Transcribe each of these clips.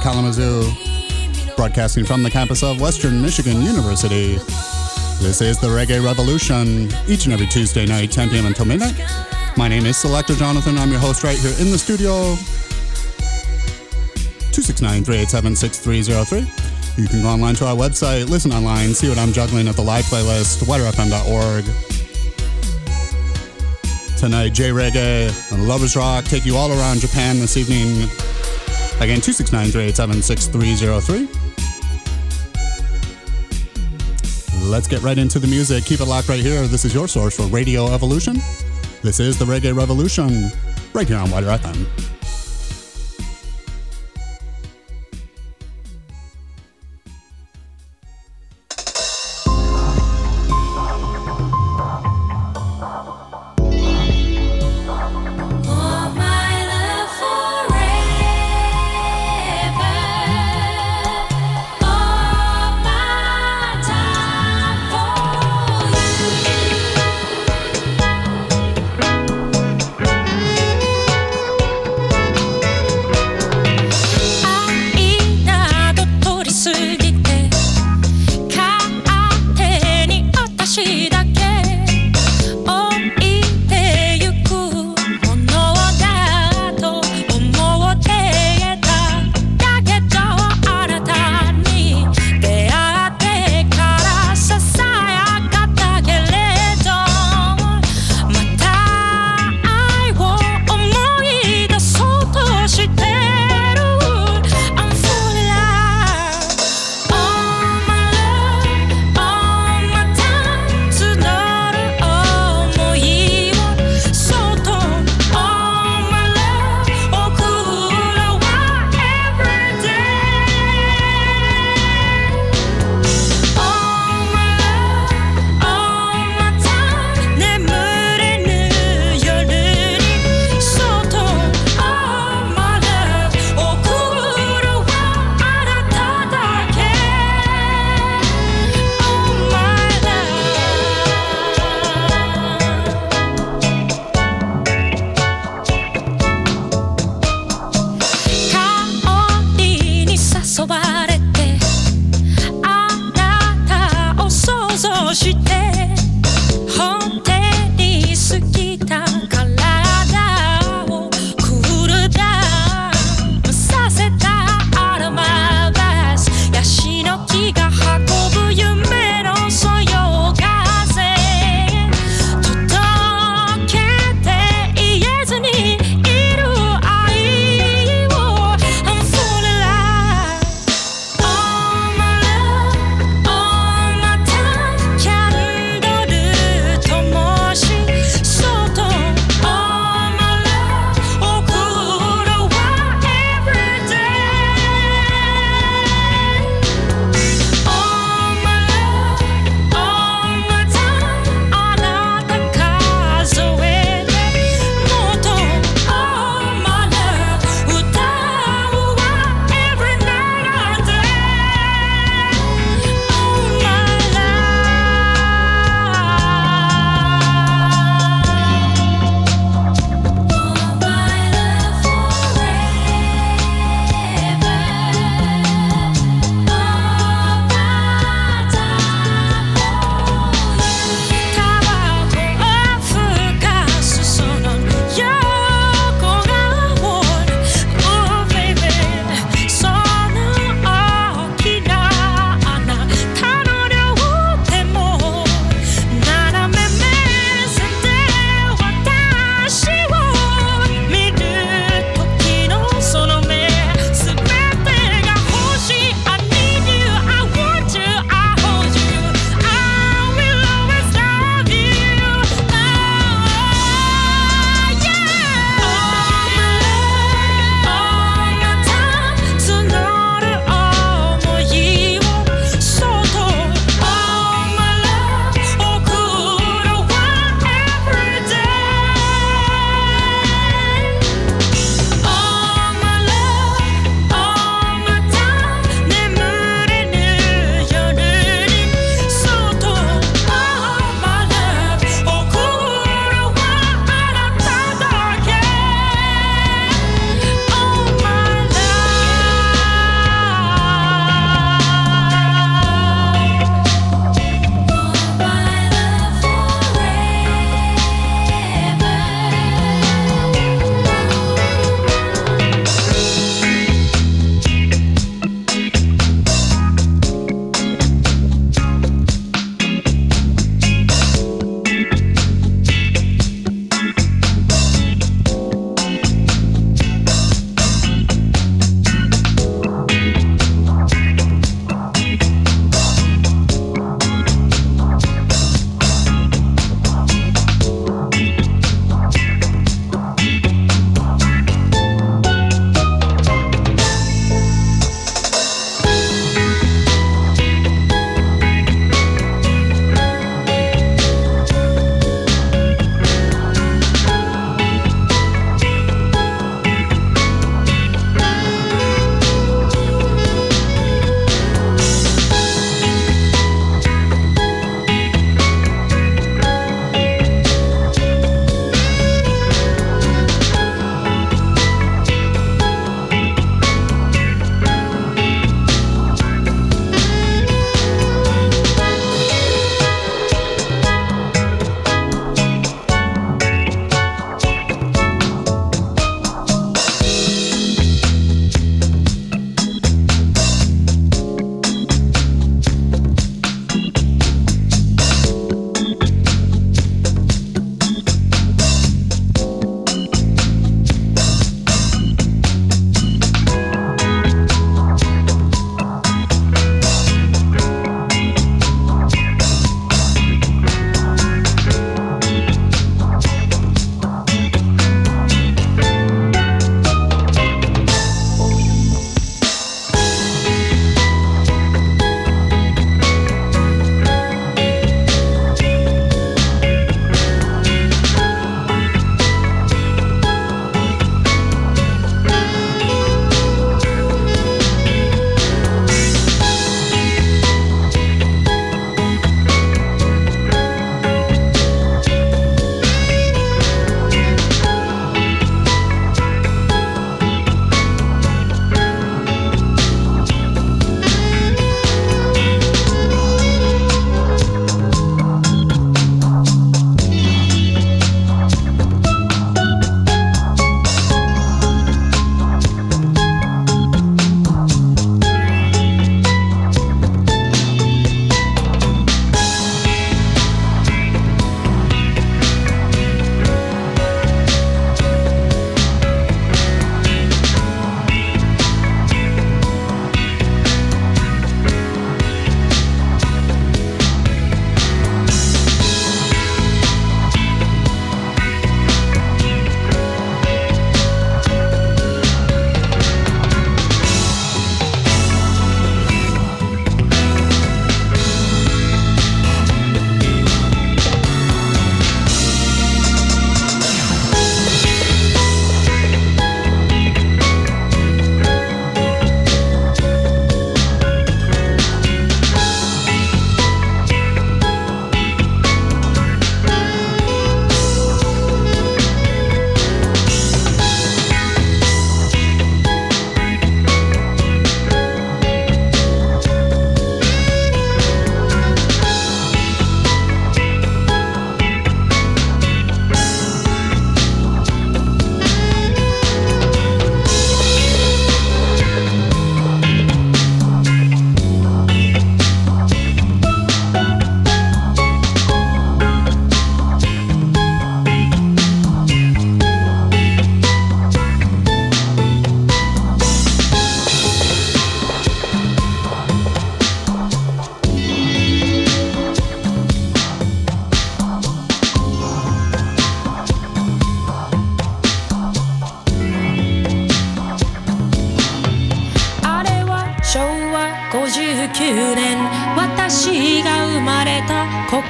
Kalamazoo, broadcasting from the campus of Western Michigan University. This is the Reggae Revolution, each and every Tuesday night, 10 p.m. until midnight. My name is Selector Jonathon. I'm your host right here in the studio. 269 387 6303. You can go online to our website, listen online, see what I'm juggling at the live playlist, widrfm.org. Tonight, J Reggae and Lovers Rock take you all around Japan this evening. Again, 269 387 6303. Let's get right into the music. Keep it locked right here. This is your source for Radio Evolution. This is the Reggae Revolution, right here on WIDR FM.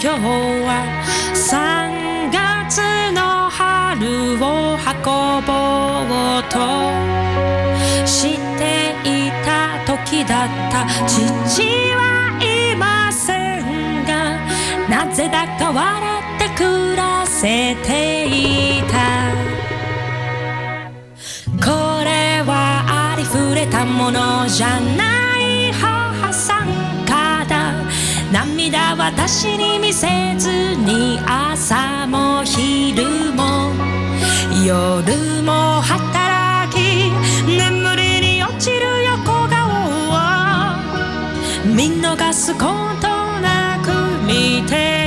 今日は3月の春を運ぼうとしていた時だった父はいませんがなぜだか笑って暮らせていた。これはありふれたものじゃない。私に見せずに朝も昼も夜も働き眠りに落ちる横顔を見逃すことなく見て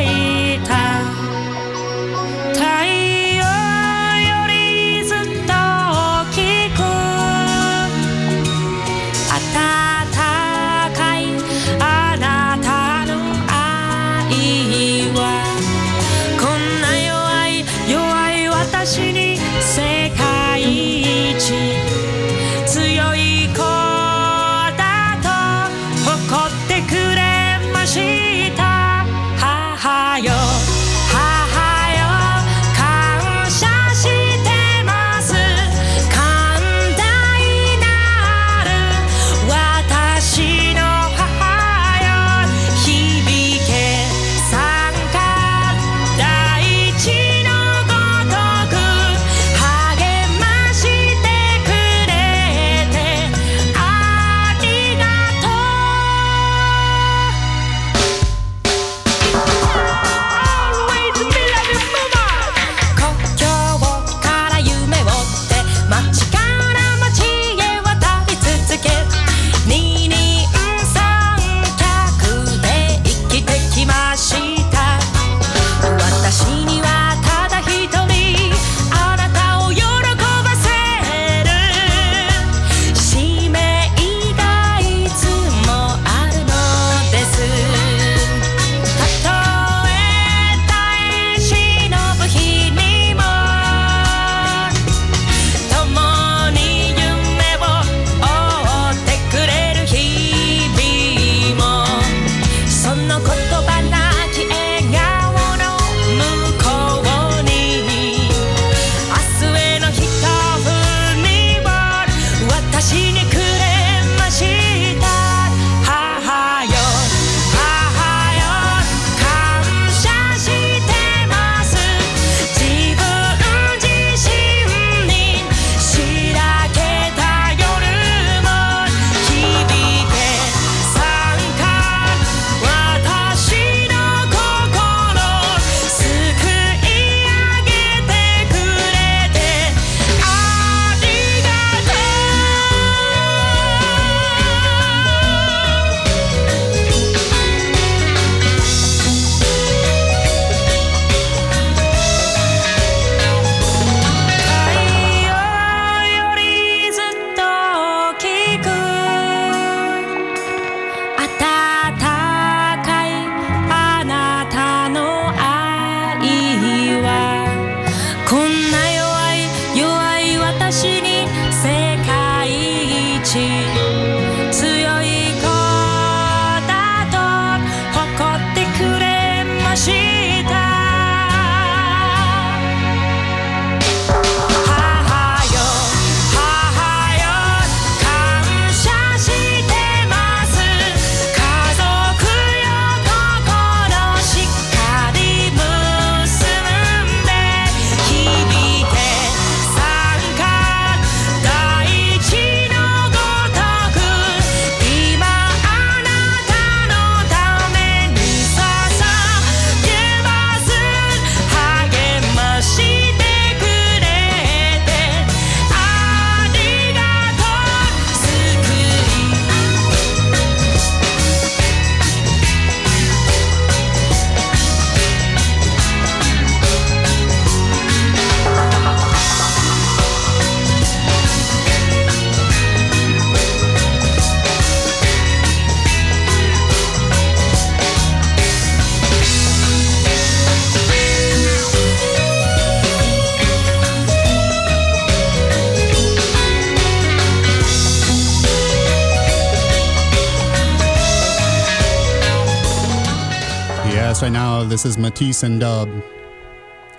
This is Metis and Dub.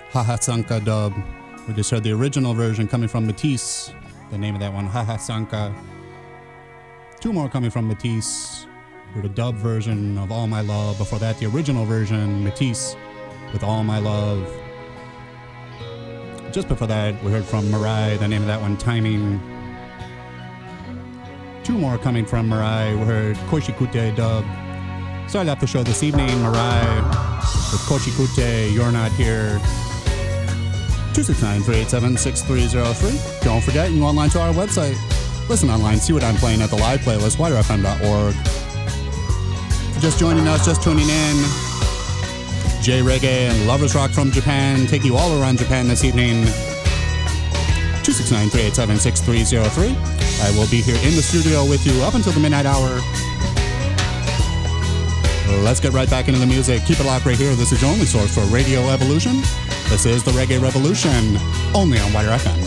Hahasanka Dub. We just heard the original version coming from Metis. The name of that one, Hahasanka. Two more coming from Metis. For the dub version of All My Love. Before that, the original version, Metis with All My Love. Just before that, we heard from Miray, the name of that one, Timing. Two more coming from Miray. We heard Koishikute dub. Started off the show this evening, Miray with Koishikute, You're Not Here. 269-387-6303. Don't forget, you can online to our website. Listen online, see what I'm playing at the live playlist, widrfm.org. Just joining us, just tuning in. J Reggae and Lovers Rock from Japan take you all around Japan this evening. 269-387-6303. I will be here in the studio with you up until the midnight hour. Let's get right back into the music. Keep it locked right here. This is your only source for Radio Evolution. This is the Reggae Revolution, only on WIDR FM.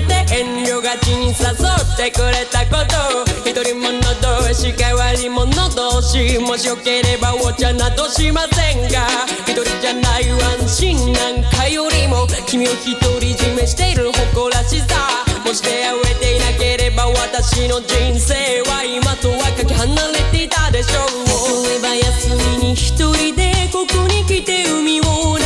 めて遠慮がちに誘ってくれたこと。一人者同士変わり者同士もしよければお茶などしませんが。一人じゃない安心なんかよりも君を独り占めしている誇らしさ。もし出会えていなければ私の人生は今とはかけ離れていたでしょう。例えば休みに一人でここに来て海を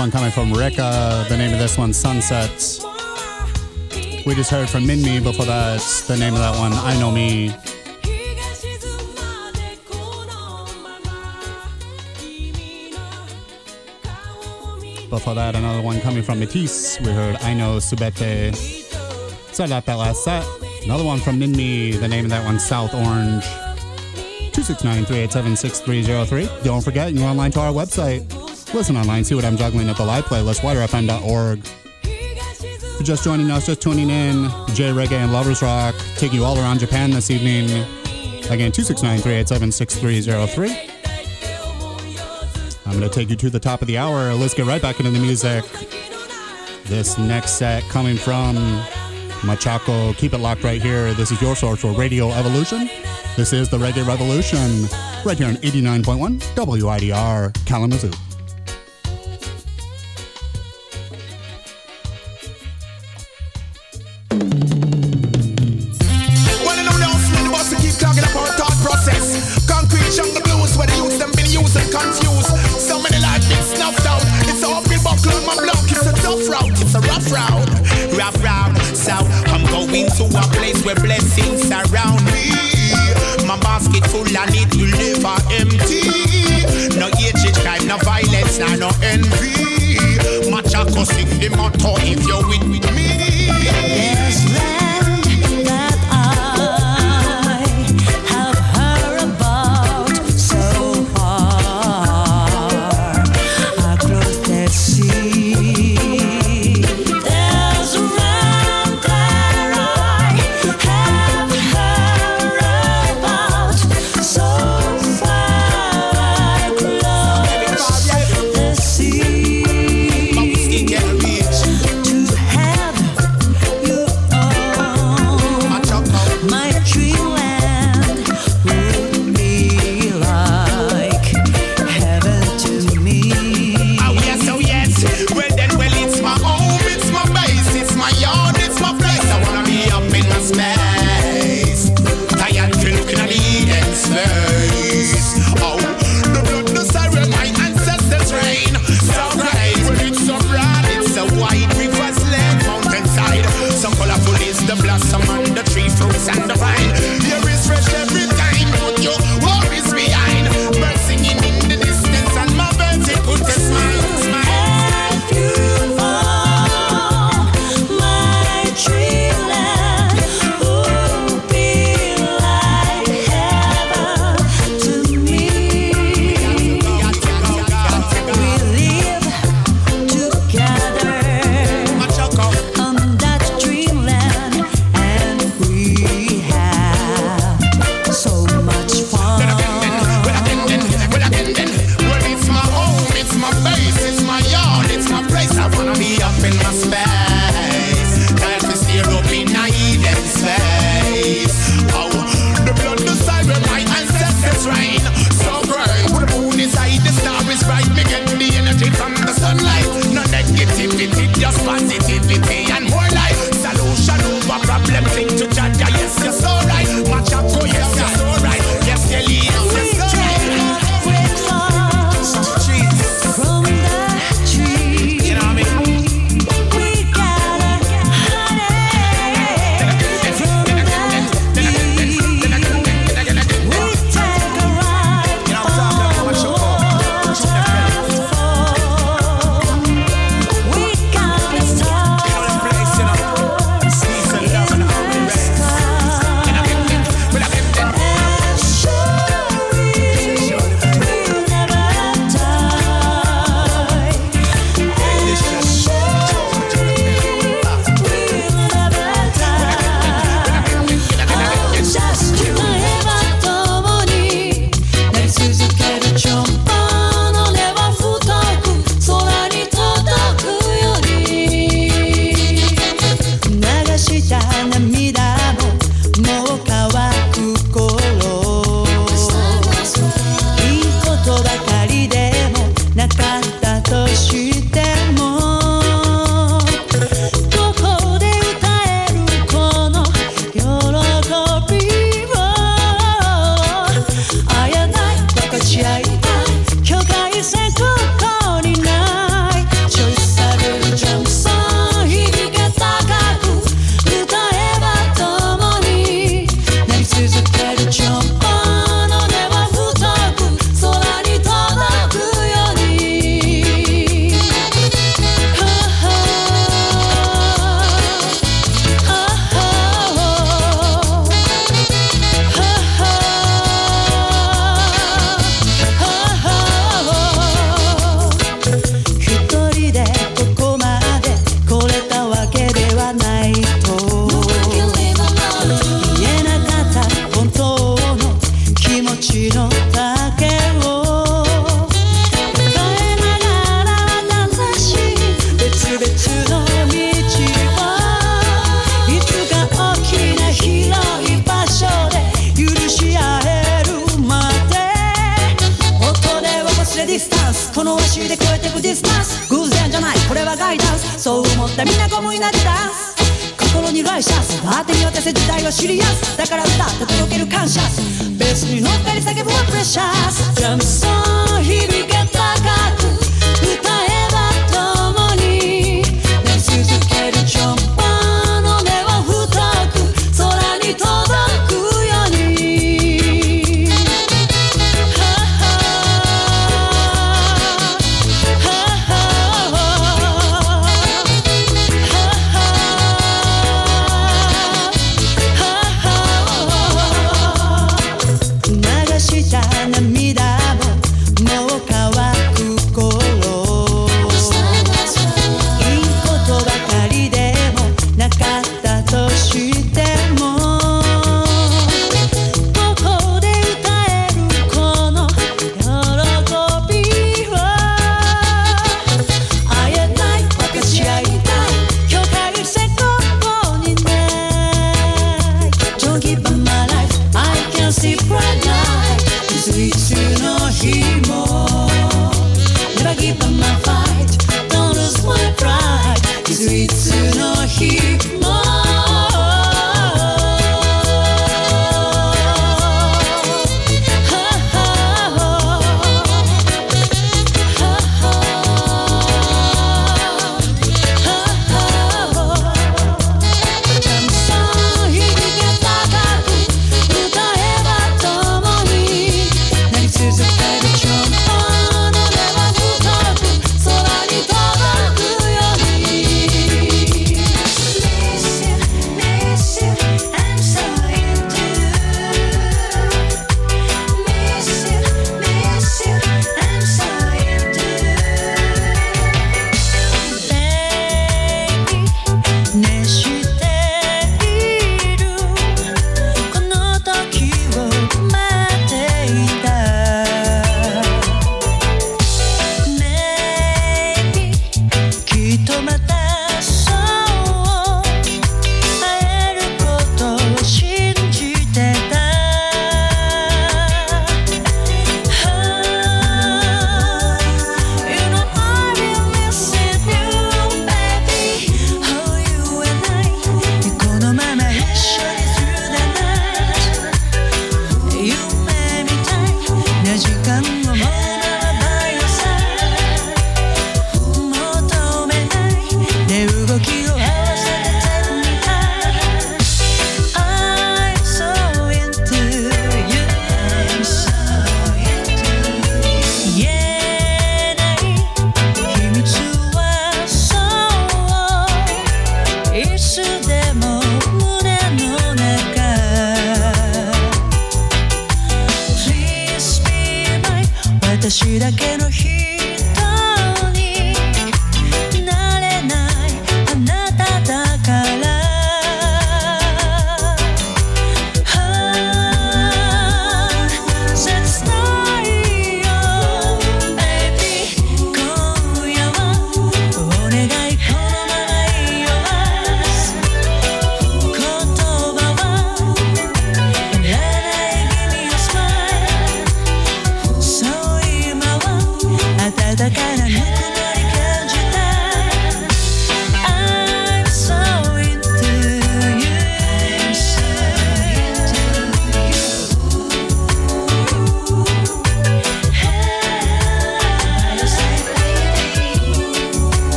one coming from Lecca. The name of this one, Sunset. We just heard from Minmi before that. The name of that one, Ai No Me. Before that, another one coming from Metis. We heard Ai No Subete. So I got that last set. Another one from Minmi. The name of that one, South Orange. 269 387 6303. Don't forget, you're online to our website Listen online, see what I'm juggling at the live playlist, widrfm.org. You're just joining us, just tuning in, J Reggae and Lovers Rock take you all around Japan this evening. Again, 269 387 6303. I'm going to take you to the top of the hour. Let's get right back into the music. This next set coming from Machaco. Keep it locked right here. This is your source for Radio Evolution. This is the Reggae Revolution, right here on 89.1 WIDR Kalamazoo. To a place where blessings surround me. My basket full I need to will never empty. No hatred, crime, no violence, no envy. Machaco sing the motto if you're with me.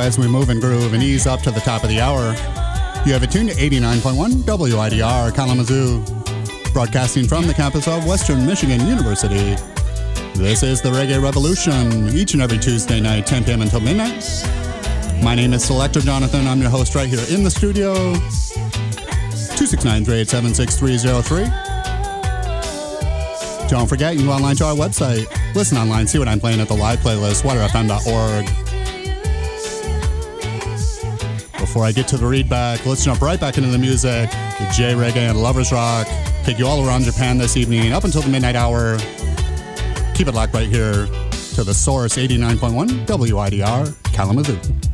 As we move and groove and ease up to the top of the hour, you have it tuned to 89.1 WIDR Kalamazoo, broadcasting from the campus of Western Michigan University. This is the Reggae Revolution, each and every Tuesday night, 10 p.m. until midnight. My name is Selector Jonathon. I'm your host right here in the studio. 269 387 6303. Don't forget, you can go online to our website. Listen online, see what I'm playing at the live playlist, widrfm.org. Before I get to the read back, let's jump right back into the music. The J Reggae and Lovers Rock take you all around Japan this evening up until the midnight hour. Keep it locked right here to the source 89.1 WIDR Kalamazoo.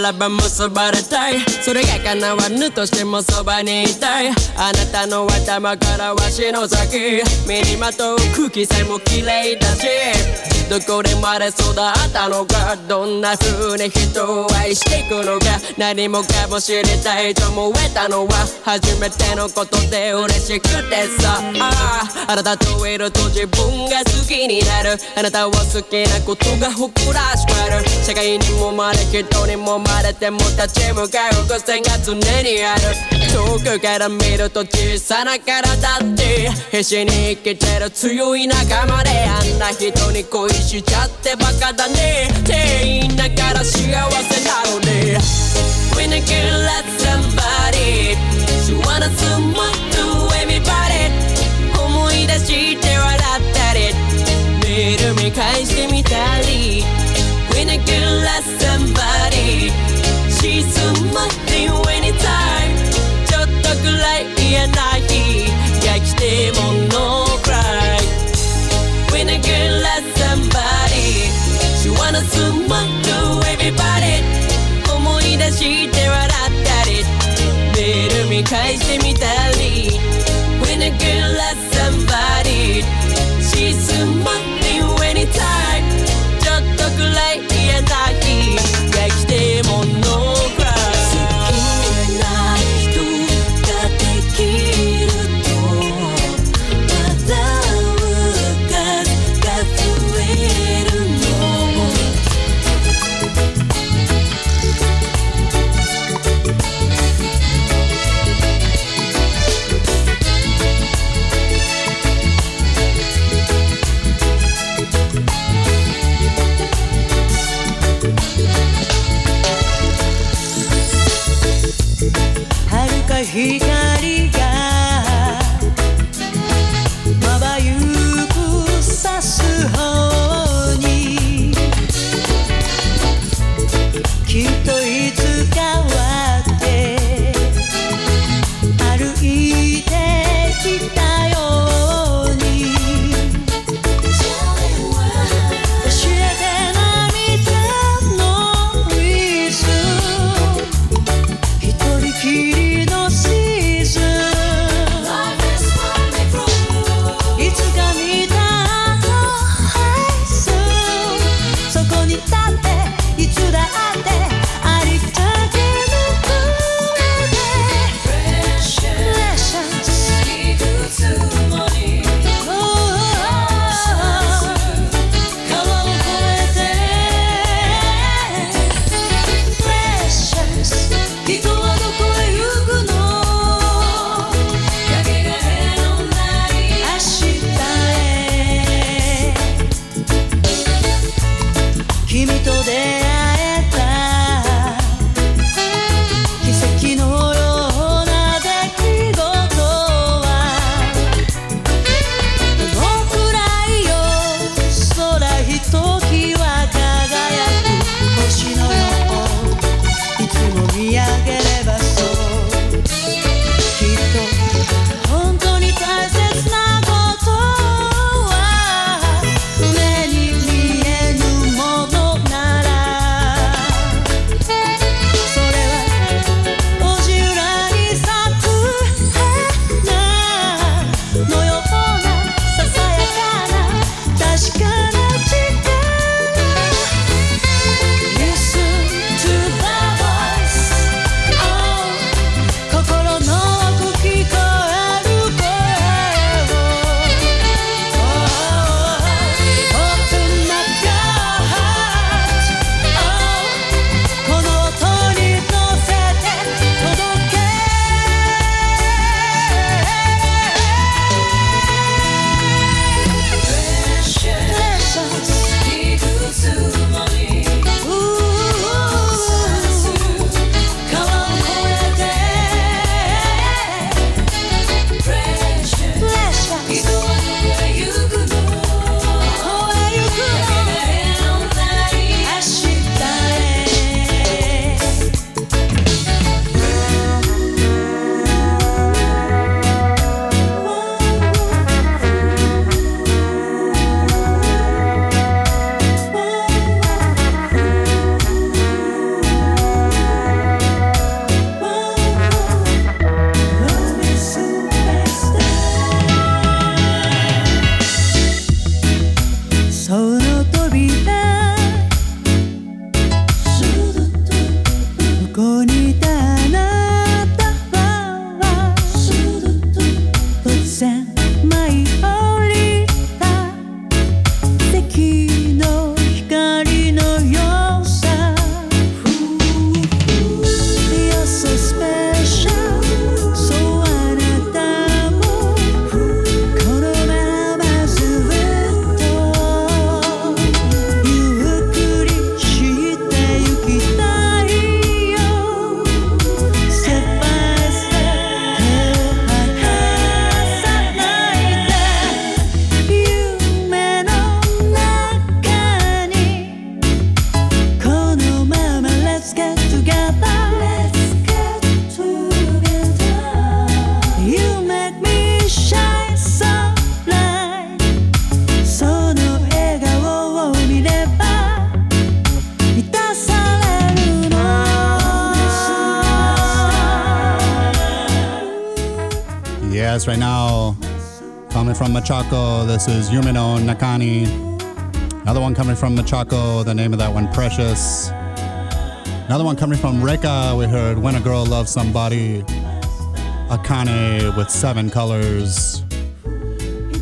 ことならば結ばれたいそれが叶わぬとしてもそばにいたいあなたの頭から足の先身にまとう空気さえも綺麗だしどこで生まれ育ったのかどんな風に人を愛していくのか何もかも知りたいと思えたのは初めてのことで嬉しくてさああなたといると自分が好きになるあなたを好きなことが誇らしくなる社会にもまれ人にもまれても立ち向かう癖が常にある遠くから見ると小さな体って必死に生きてる強い仲間であんな人に恋しちゃってバカだね。店員だから幸せなのに When a girl loves somebody She wanna smile to everybody 思い出して笑ったり。メール見返してみたり。This is Yumenonakani. Another one coming from Machaco, the name of that one, Precious. Another one coming from Lecca, we heard When a Girl Loves Somebody. Akane with seven colors.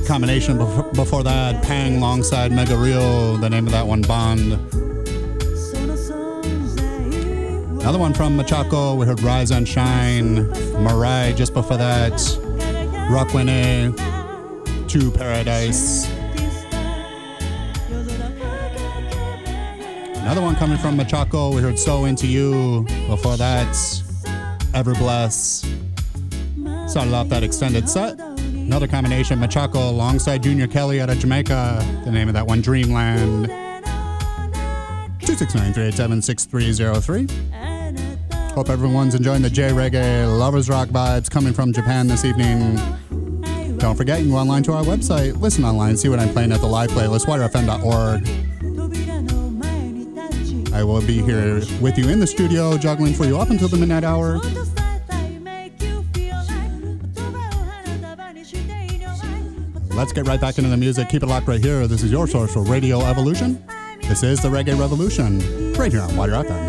Combination bef- before that, Pang alongside Megaryu, the name of that one, Bond. Another one from Machaco, we heard Rise and Shine. Miray just before that. Rockwene, To Paradise. Another one coming from Machaco, we heard So Into You. Before that, Ever Bless. Started off that extended set. Another combination, Machaco alongside Junior Kelly out of Jamaica. The name of that one, Dreamland. 269 387 6303. Hope everyone's enjoying the J Reggae Lovers Rock vibes coming from Japan this evening. Don't forget, you can go online to our website, listen online, see what I'm playing at the live playlist, widrfm.org. I will be here with you in the studio, juggling for you up until the midnight hour. Let's get right back into the music. Keep it locked right here. This is your source for Radio Evolution. This is the Reggae Revolution, right here on WIDR FM.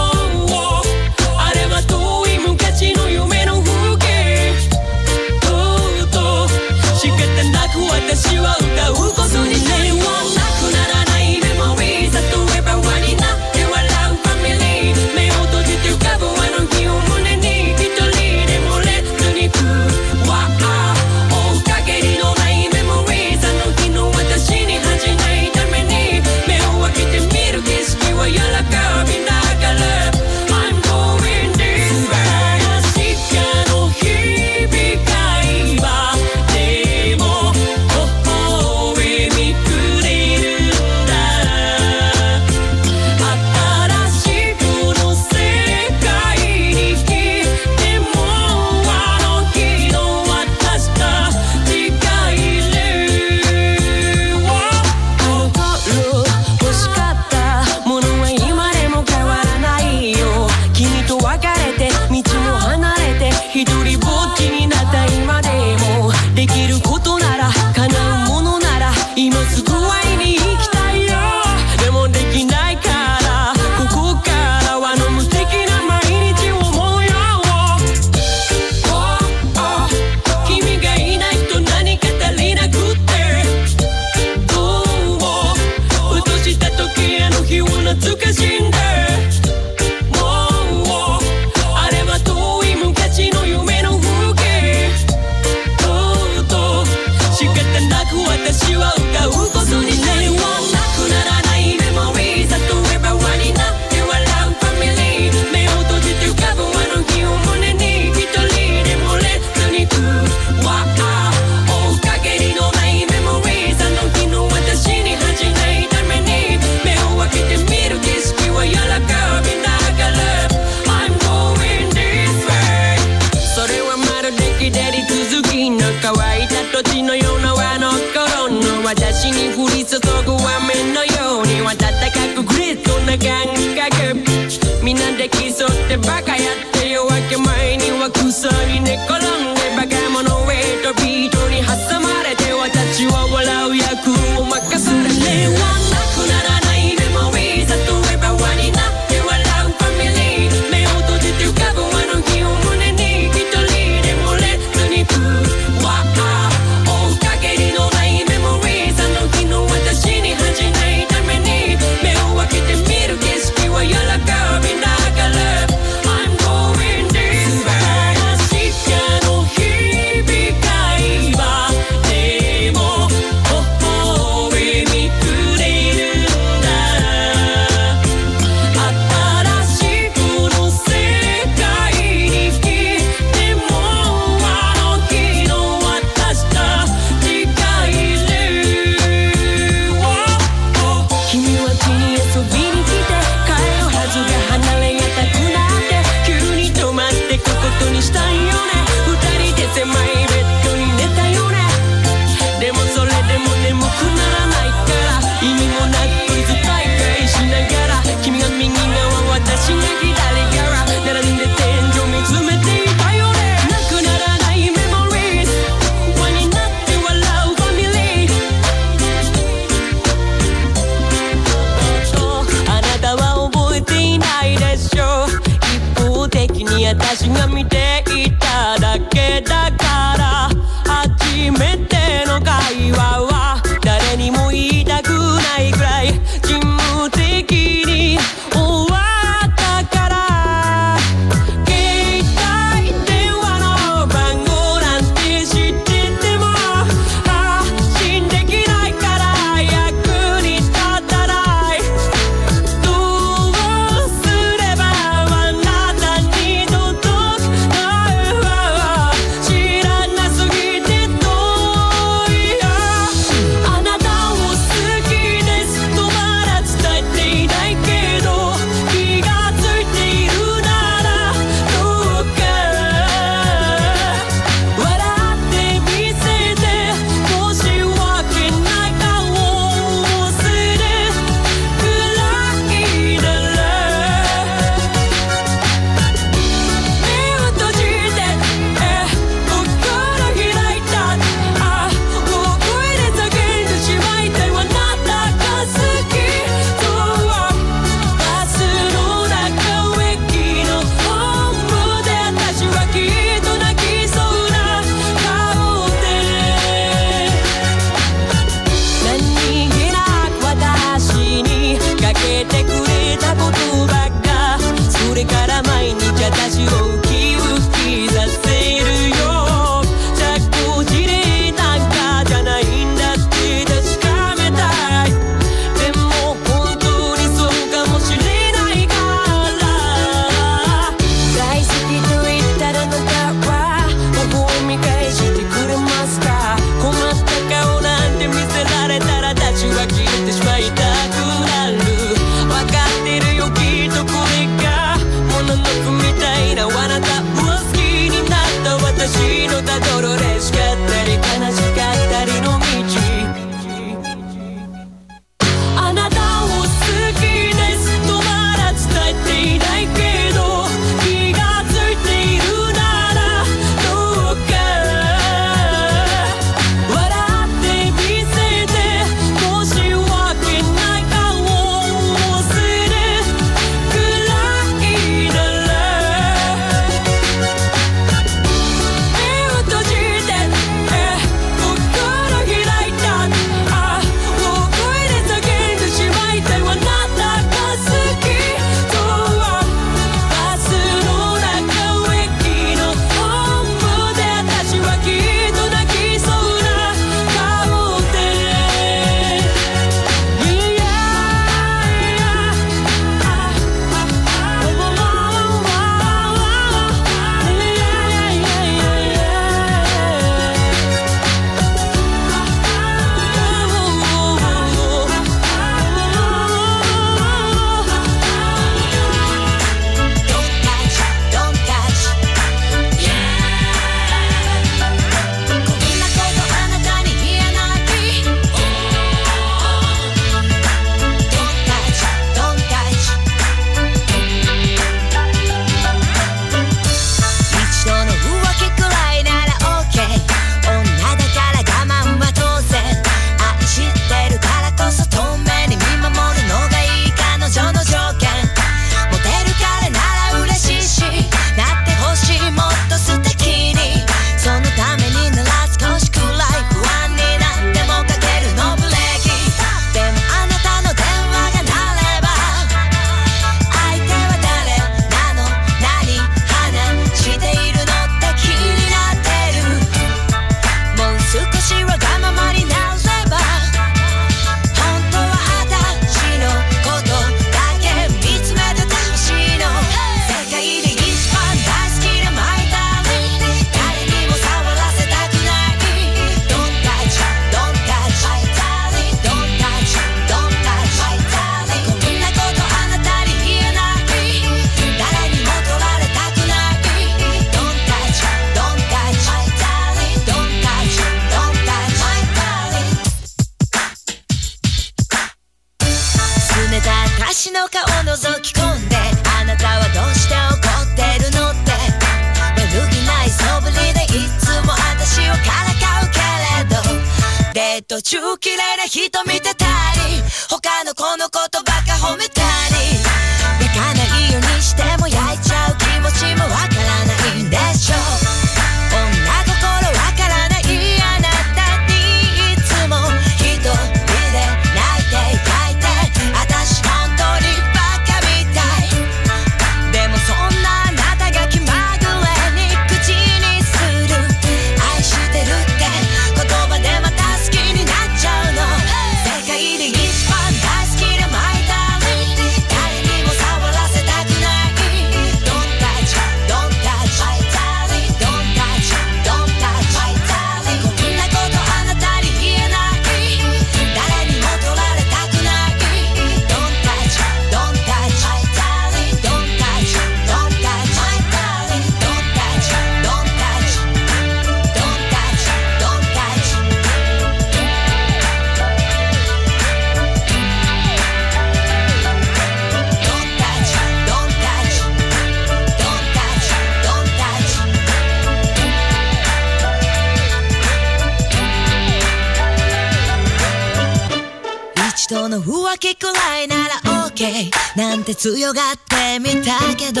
強がってみたけど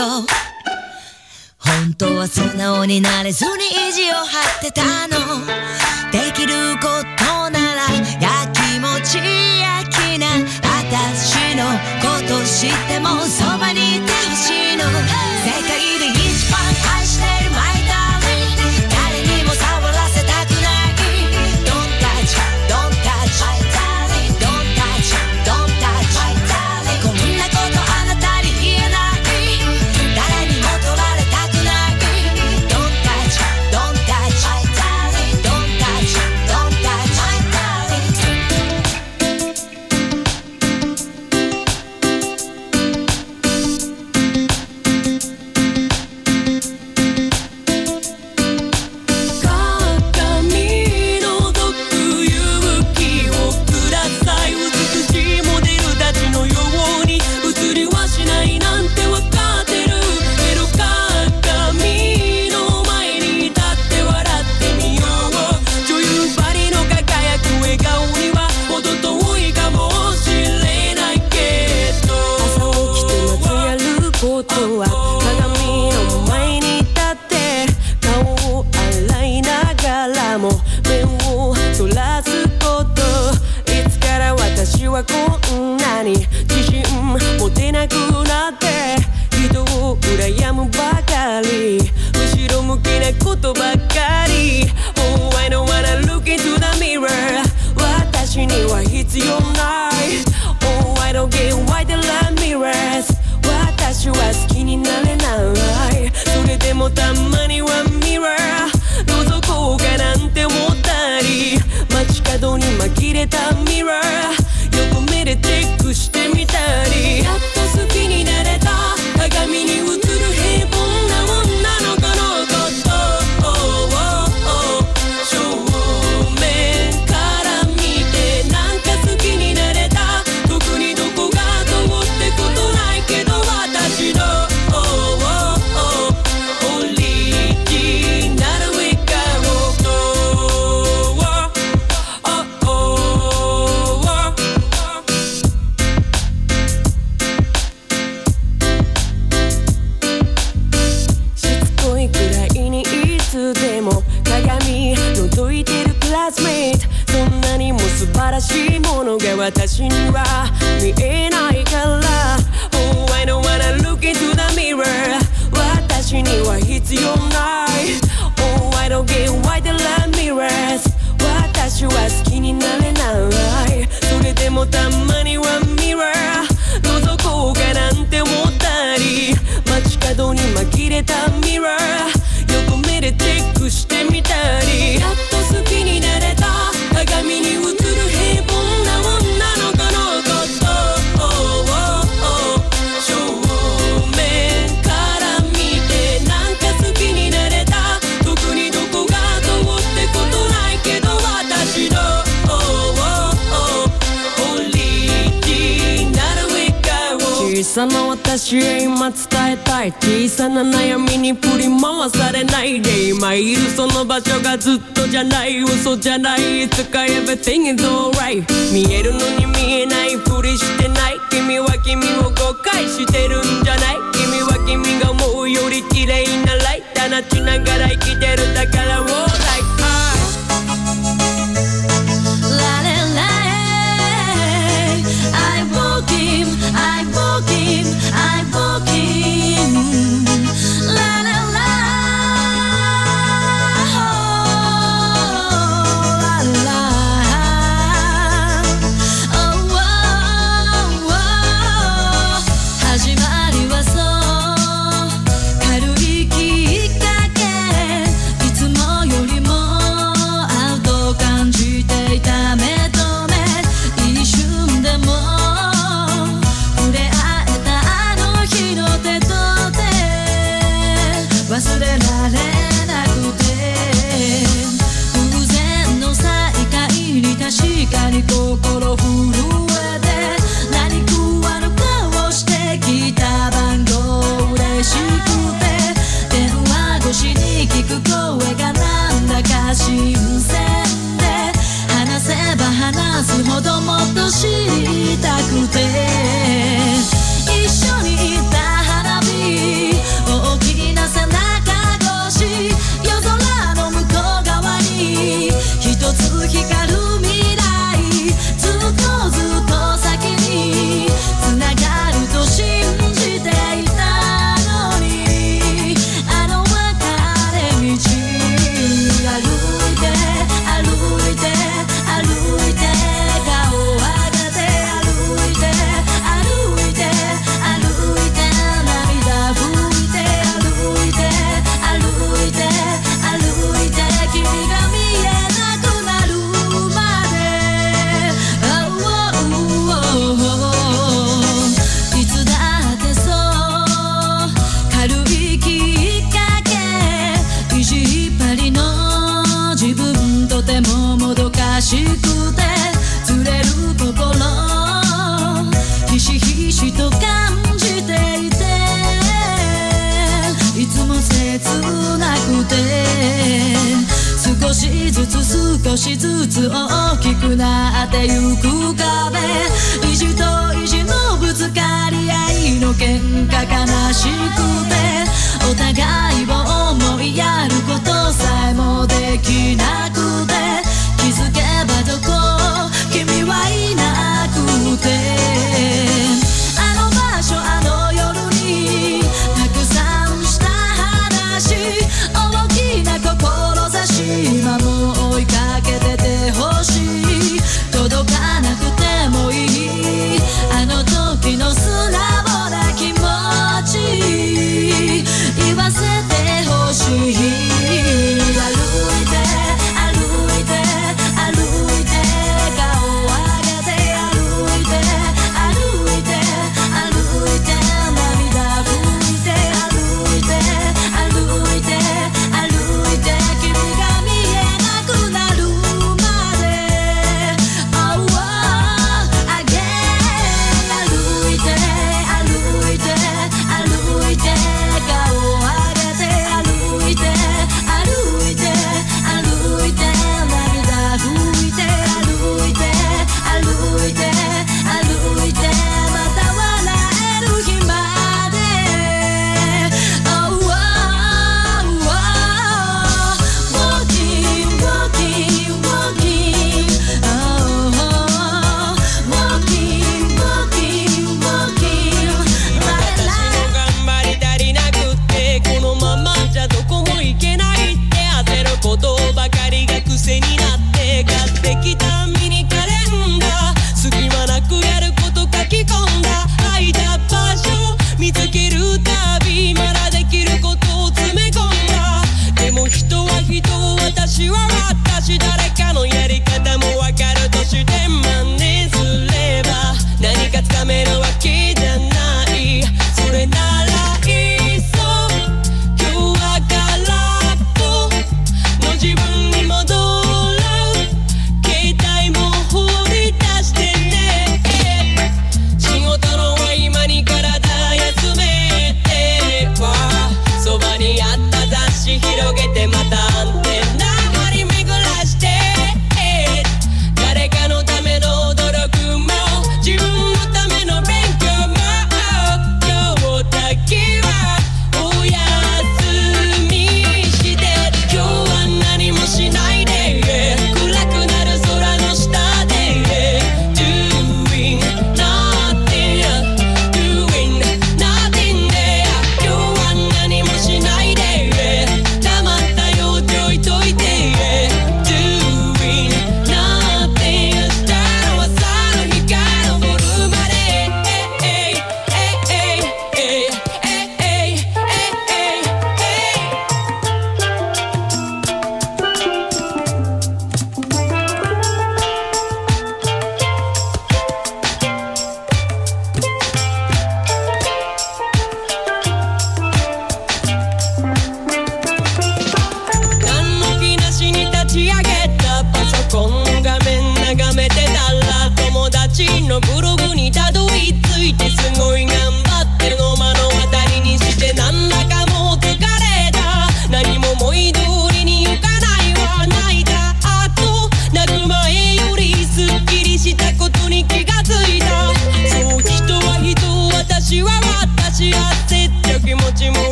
本当は素直になれずに意地を張ってた。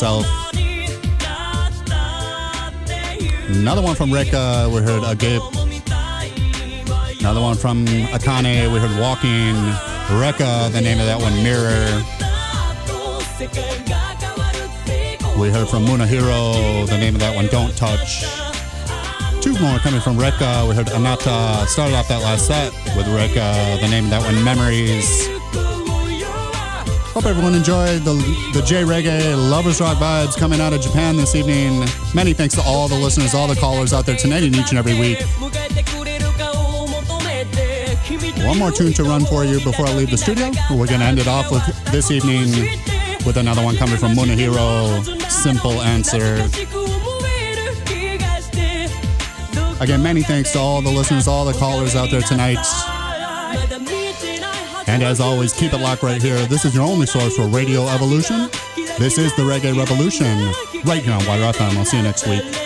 myself. Another one from Lecca, uh, we heard Agape. Another one from Akane, we heard Walking. Lecca, the name of that one, Mirror. We heard from Munehiro, the name of that one, Don't Touch. Two more coming from Lecca, we heard Anata. Started off that last set with Lecca, the name of that one, Memories. Hope everyone enjoyed the, the J Reggae Lovers Rock vibes coming out of Japan this evening. Many thanks to all the listeners, all the callers out there tonight and each and every week. One more tune to run for you before I leave the studio. We're going to end it off with this evening with another one coming from Munehiro Simple Answer. Again, many thanks to all the listeners, all the callers out there tonight. And as always, keep it locked right here. This is your only source for Radio Evolution. This is the Reggae Revolution right here on WIDR FM. I'll see you next week.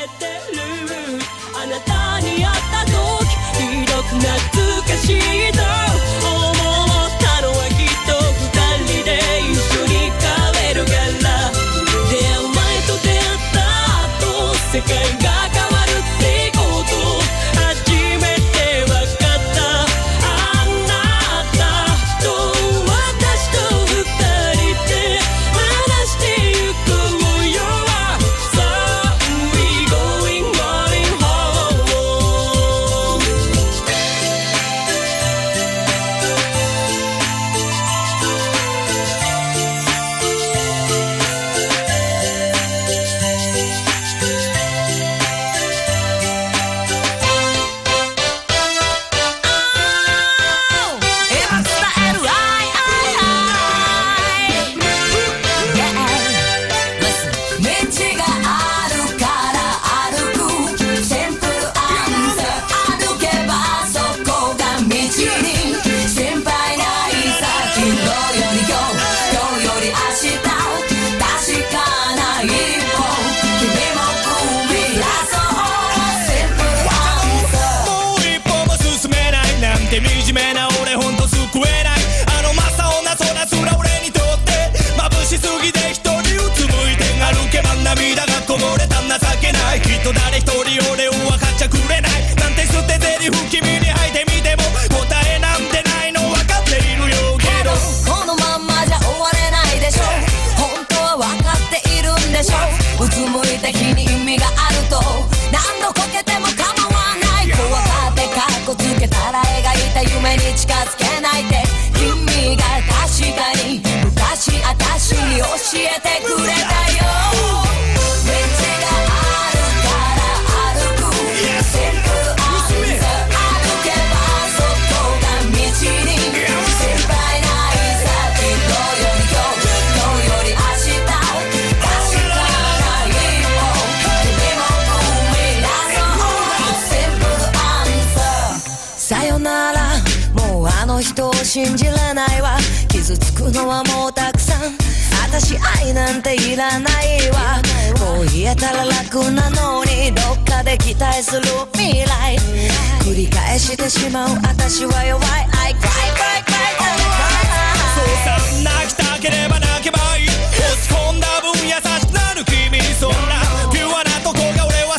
信じれないわ。傷つくのはもうたくさん。私愛なんていらないわ。こう言えたら楽なのに。どっかで期待する未来。繰り返してしまう私は弱い。I cry cry cry cry そうさ泣きたければ泣けばいい。落ち込んだ分優しくなる君そんな。ピュアなとこが俺は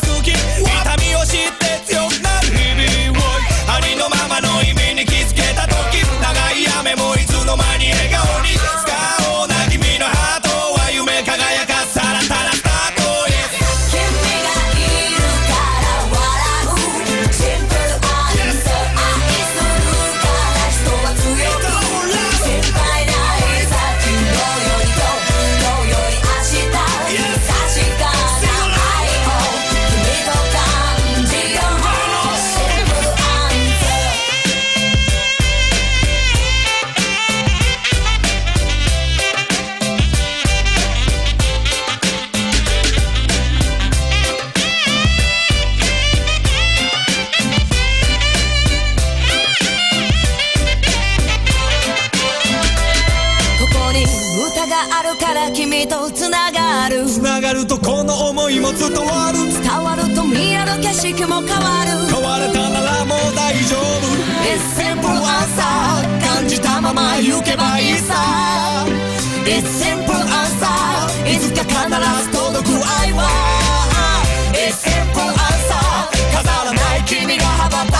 伝わる。伝わると見える景色も変わる。変われたならもう大丈夫。It's simple answer 感じたまま行けばいいさ。It's simple answer いつか必ず届く愛は。It's simple answer 飾らない君が羽ばた